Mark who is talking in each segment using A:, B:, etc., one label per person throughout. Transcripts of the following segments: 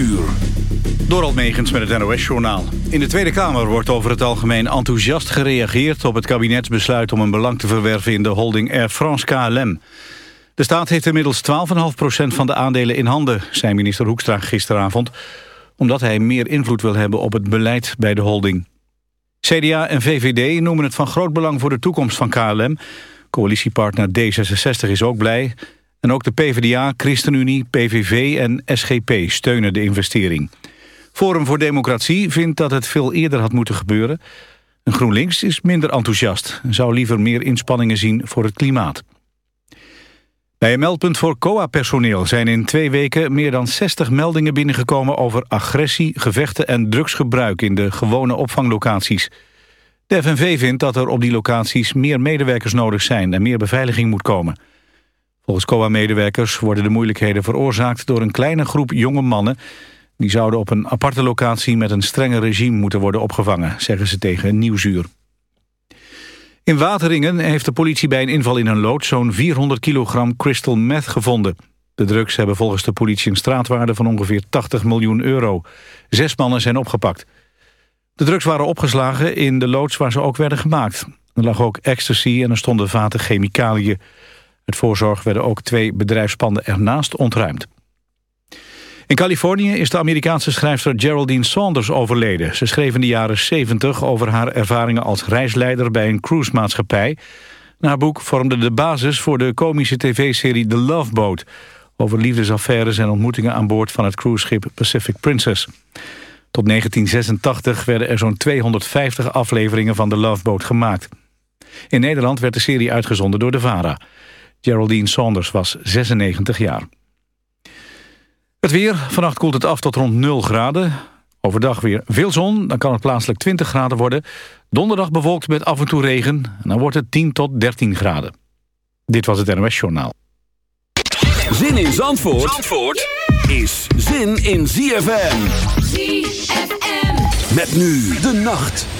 A: uur. Megens met het NOS-journaal. In de Tweede Kamer wordt over het algemeen enthousiast gereageerd... op het kabinetsbesluit om een belang te verwerven in de holding Air France KLM. De staat heeft inmiddels 12,5% van de aandelen in handen... zei minister Hoekstra gisteravond... omdat hij meer invloed wil hebben op het beleid bij de holding. CDA en VVD noemen het van groot belang voor de toekomst van KLM. Coalitiepartner D66 is ook blij... En ook de PvdA, ChristenUnie, PVV en SGP steunen de investering. Forum voor Democratie vindt dat het veel eerder had moeten gebeuren. En GroenLinks is minder enthousiast en zou liever meer inspanningen zien voor het klimaat. Bij een meldpunt voor COA-personeel zijn in twee weken meer dan 60 meldingen binnengekomen over agressie, gevechten en drugsgebruik in de gewone opvanglocaties. De FNV vindt dat er op die locaties meer medewerkers nodig zijn en meer beveiliging moet komen. Volgens COA-medewerkers worden de moeilijkheden veroorzaakt door een kleine groep jonge mannen. Die zouden op een aparte locatie met een strenger regime moeten worden opgevangen, zeggen ze tegen Nieuwsuur. In Wateringen heeft de politie bij een inval in een lood zo'n 400 kilogram crystal meth gevonden. De drugs hebben volgens de politie een straatwaarde van ongeveer 80 miljoen euro. Zes mannen zijn opgepakt. De drugs waren opgeslagen in de loods waar ze ook werden gemaakt. Er lag ook ecstasy en er stonden vaten chemicaliën. Met voorzorg werden ook twee bedrijfspanden ernaast ontruimd. In Californië is de Amerikaanse schrijfster Geraldine Saunders overleden. Ze schreef in de jaren 70 over haar ervaringen als reisleider bij een cruisemaatschappij. Haar boek vormde de basis voor de komische tv-serie The Love Boat... over liefdesaffaires en ontmoetingen aan boord van het cruiseschip Pacific Princess. Tot 1986 werden er zo'n 250 afleveringen van The Love Boat gemaakt. In Nederland werd de serie uitgezonden door de VARA. Geraldine Saunders was 96 jaar. Het weer. Vannacht koelt het af tot rond 0 graden. Overdag weer veel zon, dan kan het plaatselijk 20 graden worden. Donderdag bewolkt met af en toe regen. En dan wordt het 10 tot 13 graden. Dit was het NOS Journaal.
B: Zin in Zandvoort, Zandvoort is zin in ZFM. ZFM. Met nu de nacht.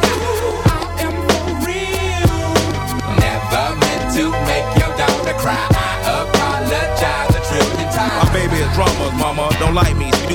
C: Cry. I apologize a trillion times.
D: My baby is drama, mama. Don't like me.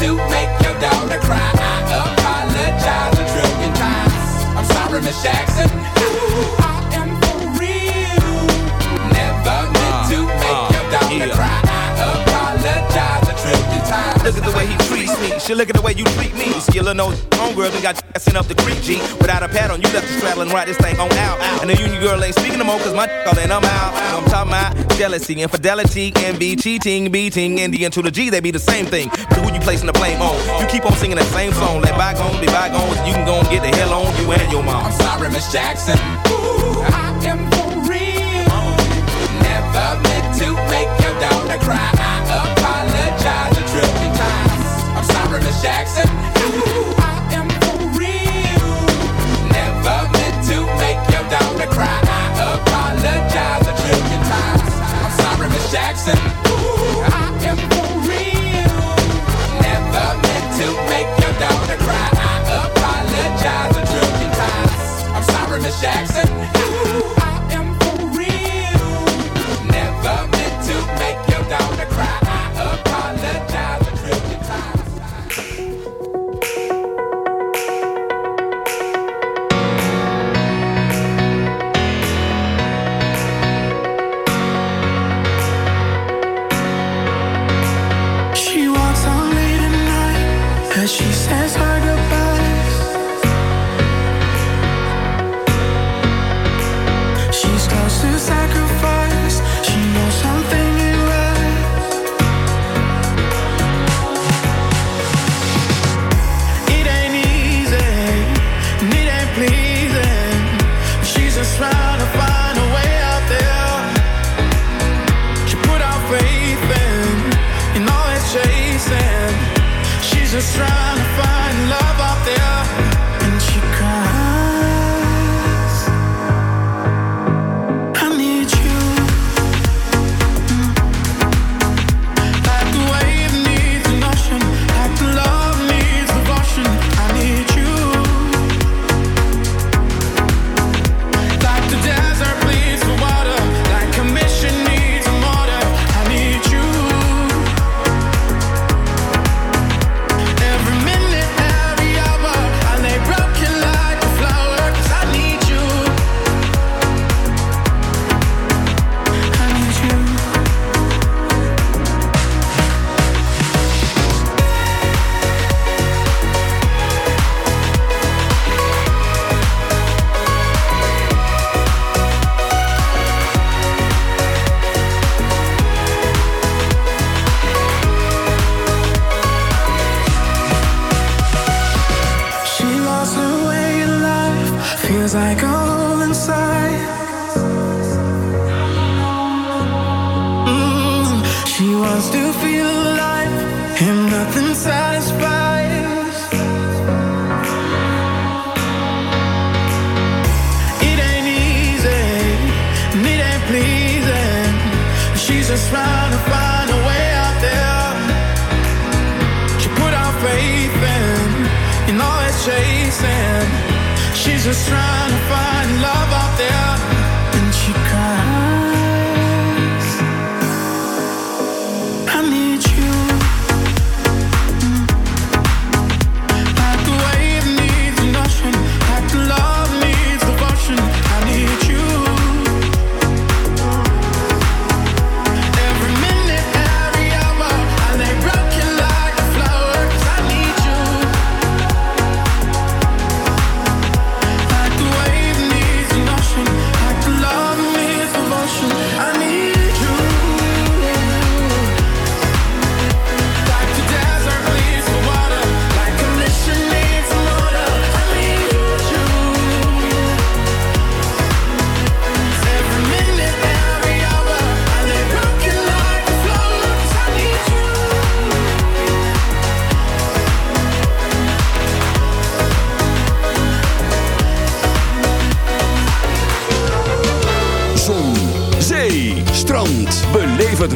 C: to make your daughter cry. I apologize a trillion times.
D: I'm sorry, Miss Jackson. She look at the way you treat me. Skillin' no homegirl, and got sent up the creek, G. Without a pad on, you left the straddle and ride this thing on out. And the union girl ain't speaking no more, cause my call and I'm out. I'm talking about jealousy, infidelity, envy, cheating, beating, and the and to the G, they be the same thing. But who you placing the blame on? You keep on singing that same song, let bygones be bygones, you can go and get the hell on you and your mom.
E: I'm sorry, Miss Jackson. Ooh,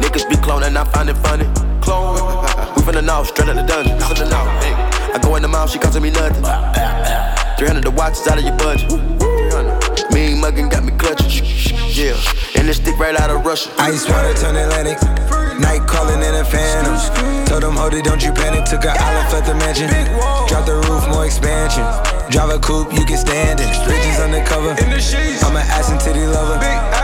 F: Niggas be cloning, I find it funny. Clone. We finna know, straight out the dungeon. Know. Hey. I go in the mouth, she costing me nothing. 300 the watches out of your budget. Mean muggin' got me clutching. Yeah, and this stick right out of Russia.
G: Ice water turn Atlantic. Night calling in a phantom. Told them, hold it, don't you panic. Took an island, left the mansion. Drop the roof, more expansion. Drive a coupe, you can stand it. Bridges undercover. I'm an ass and titty lover.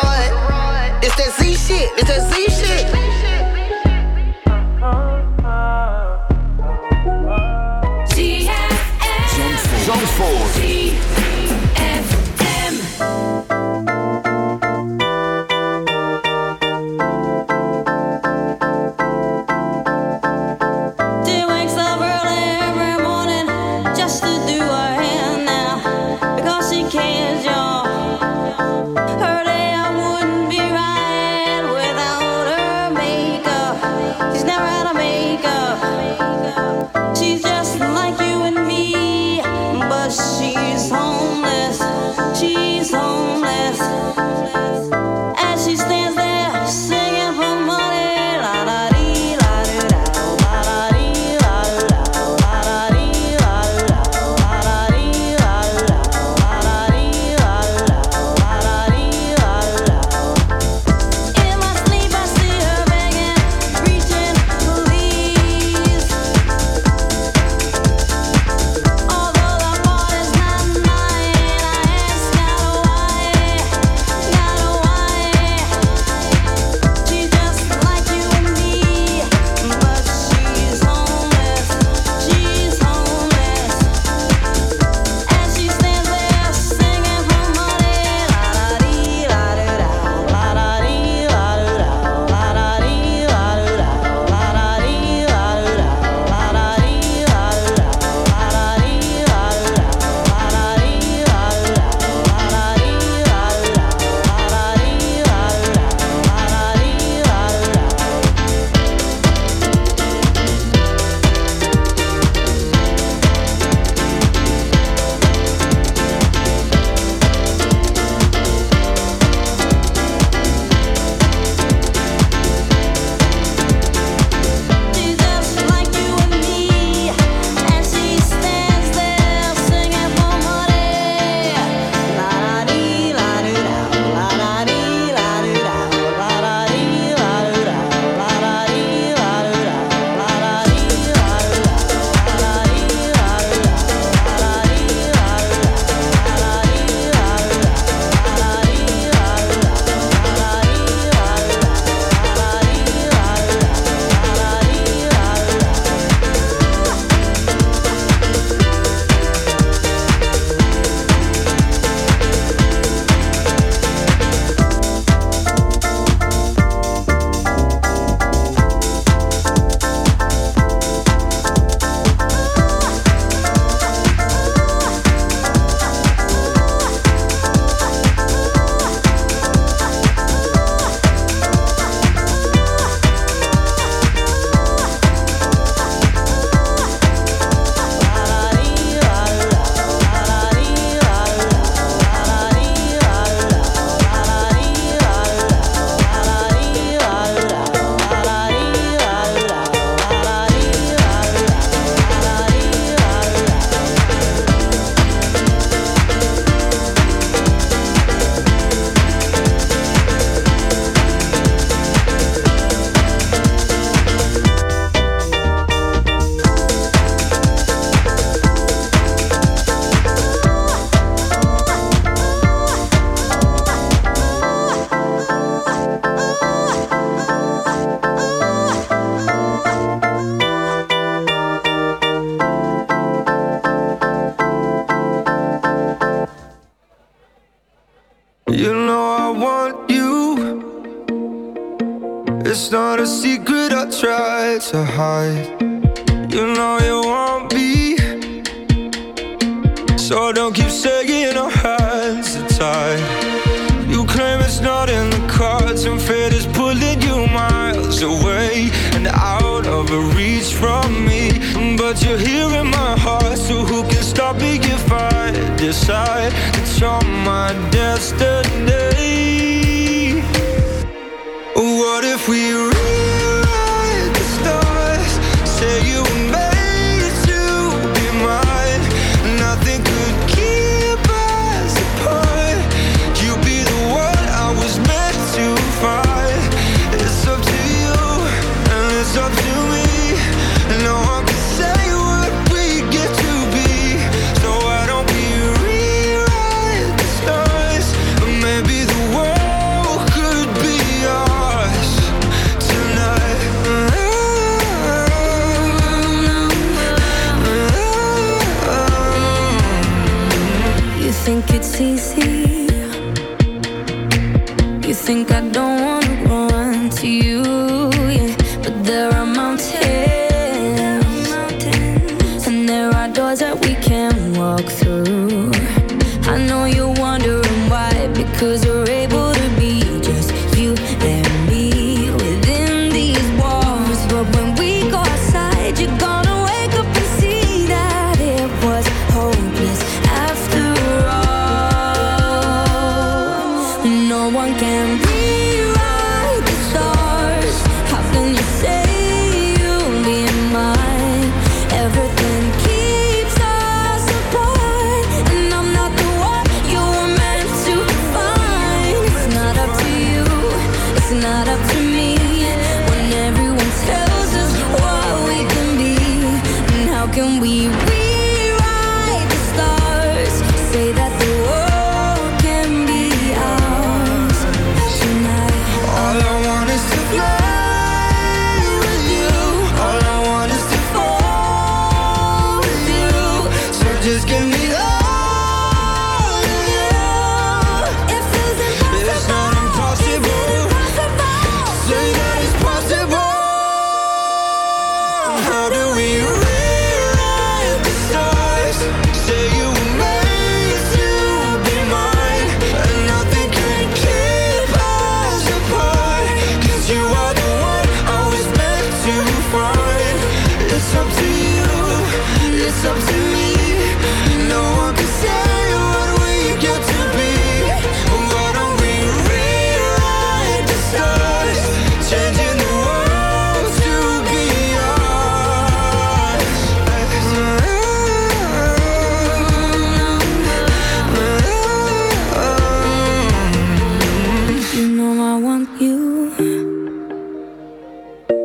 H: Cause
I: you're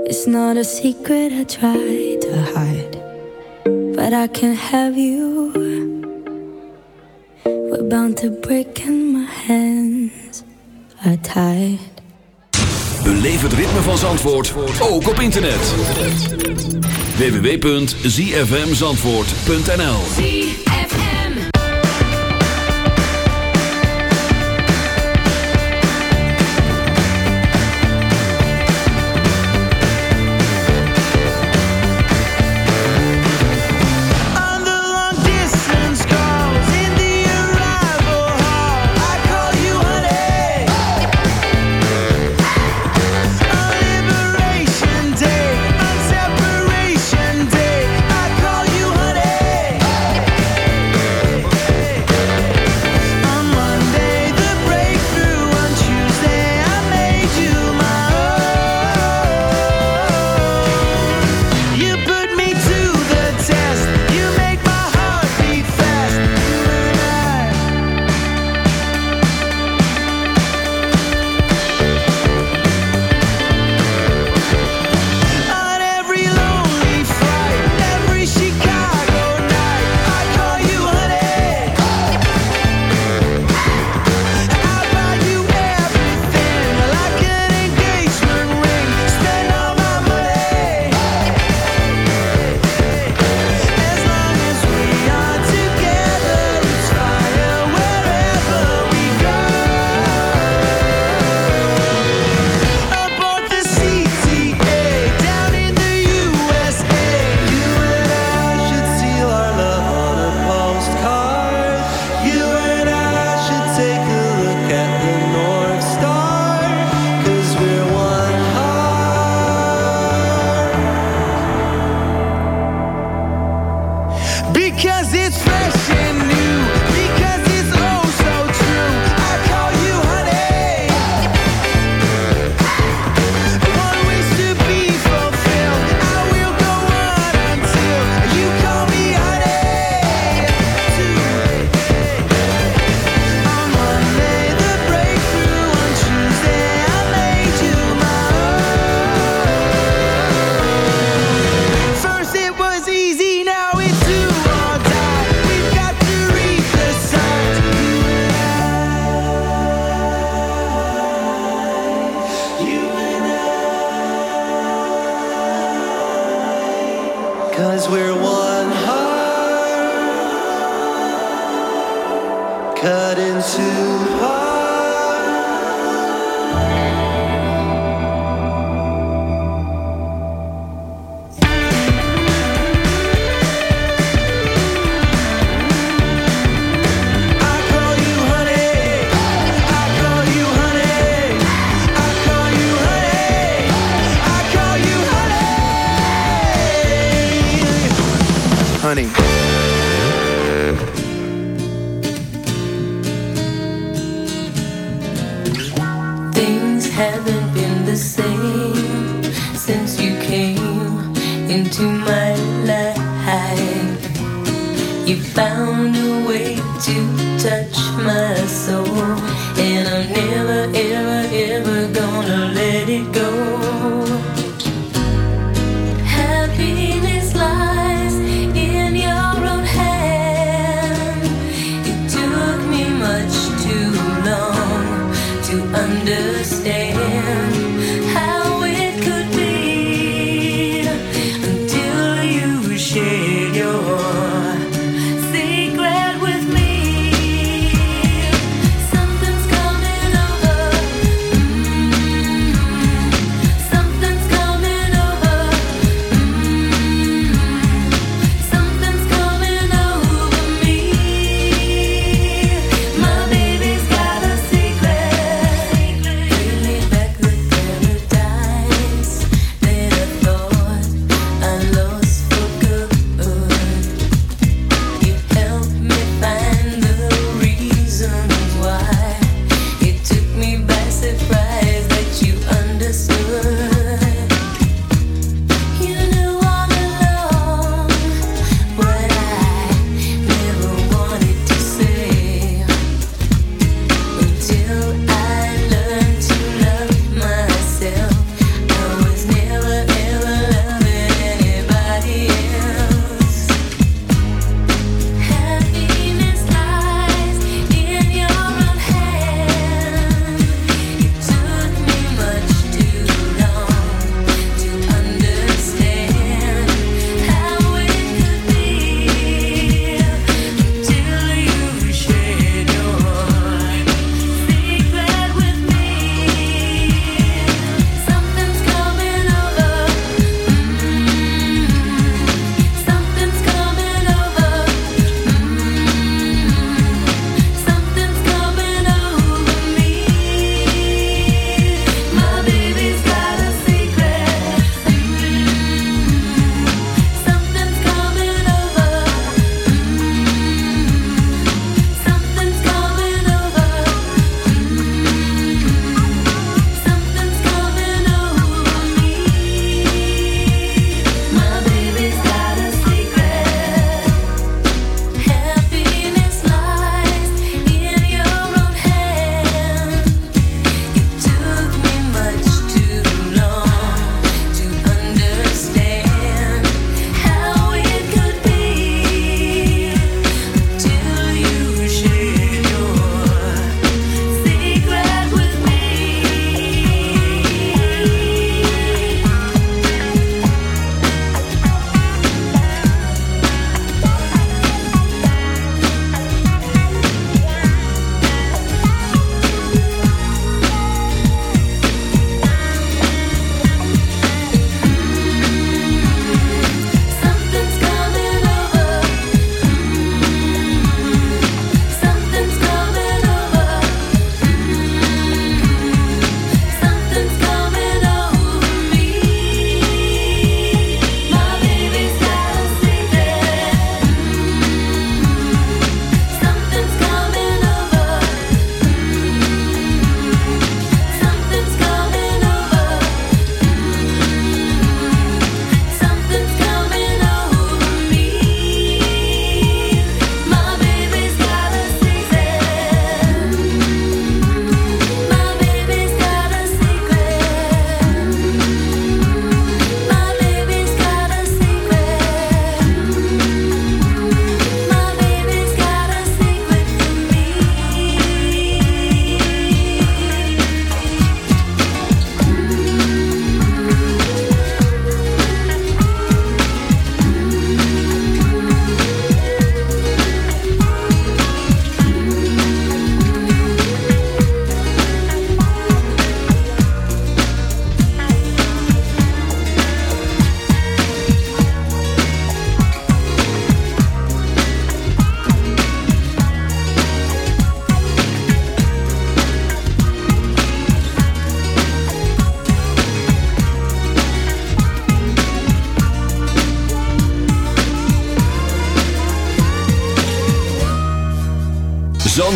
I: It's not a secret I try to hide, but I can't have you. We're bound to break and my hands are tied.
J: Beleef het ritme van Zandvoort ook op internet. www.zfmzandvoort.nl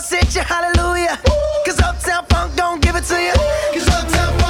I: Y'all sit you
K: hallelujah. Cause Uptown Funk don't give it to you. Cause Uptown Funk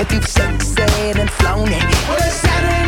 K: if you've sexed and flown it. Well, it's Saturday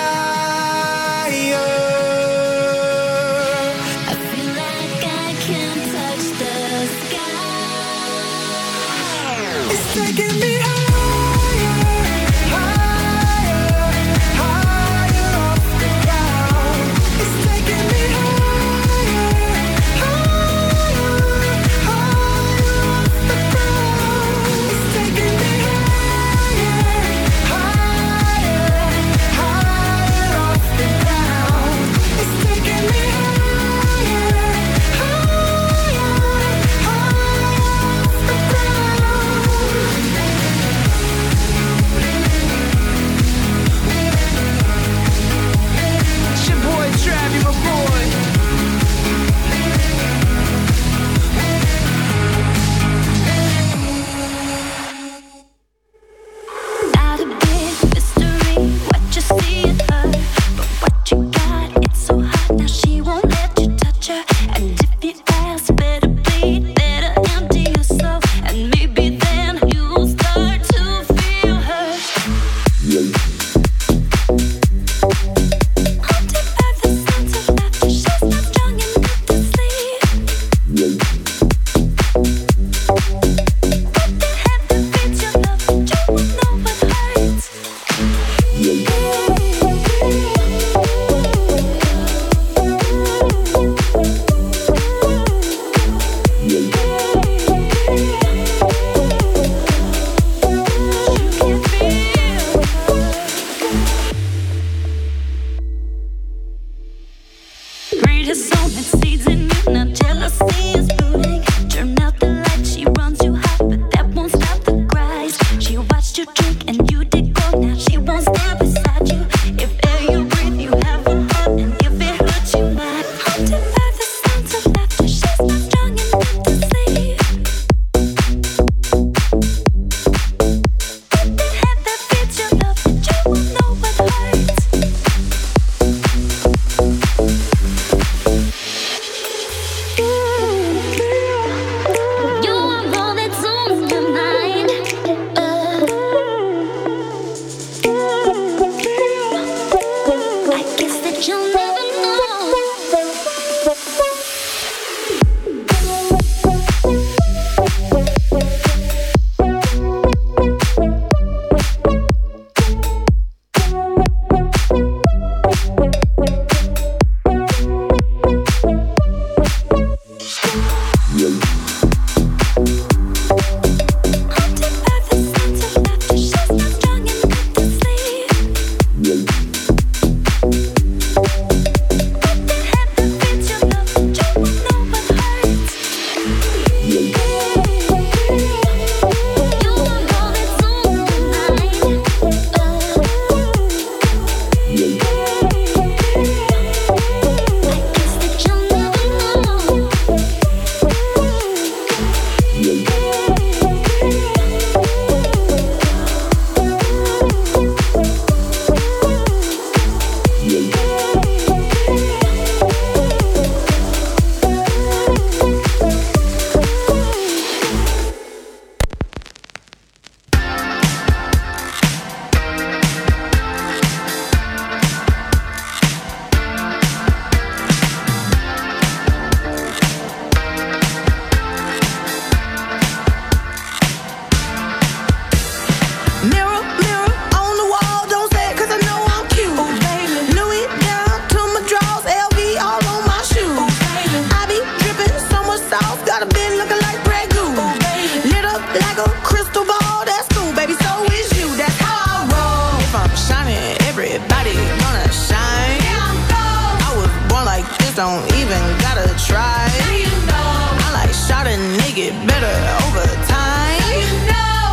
L: get better
M: over time.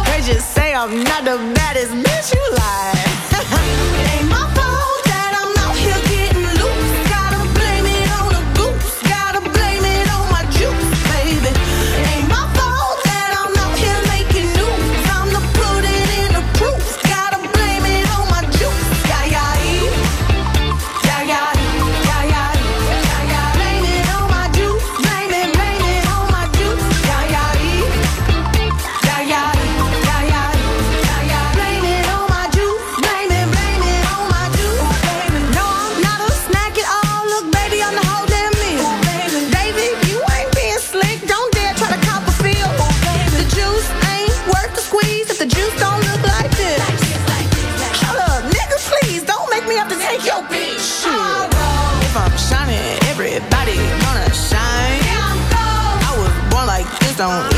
M: They just say I'm not the baddest bitch you lie. don't